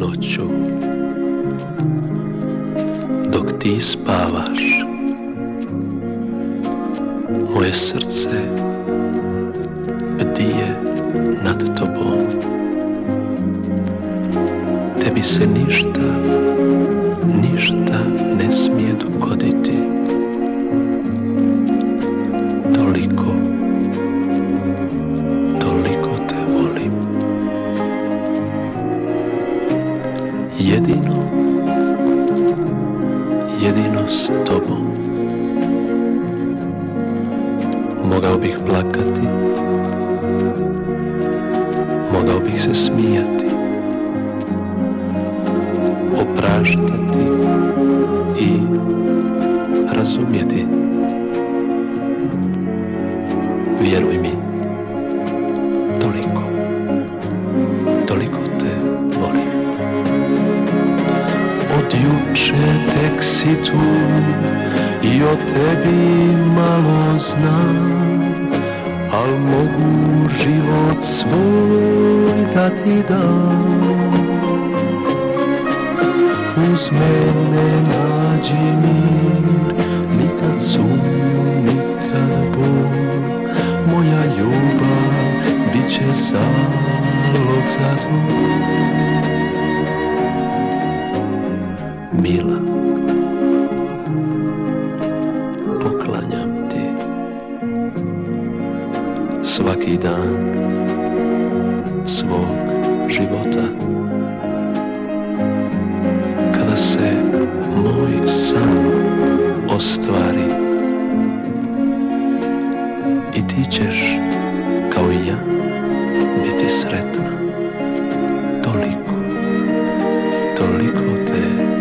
Noću. Dok ti spavaš Moje srce Bdije nad tobom. Tebi se ništa Ništa ne smije dogoditi Jedino. Jedino s tobom. Mogao bih plakati. Mogao bih se smijati. Opraštati juče tek si tu I o tebi malo znam Al mogu život svoj da ti dam. Uz mene nađi mir Nikad sumnju, nikad bol. Moja ljubav bit će zalog za to mila. Poklanjam ti svaki dan svog života. Kada se moj san ostvari i ti ćeš kao i ja biti sretna. Toliko, toliko te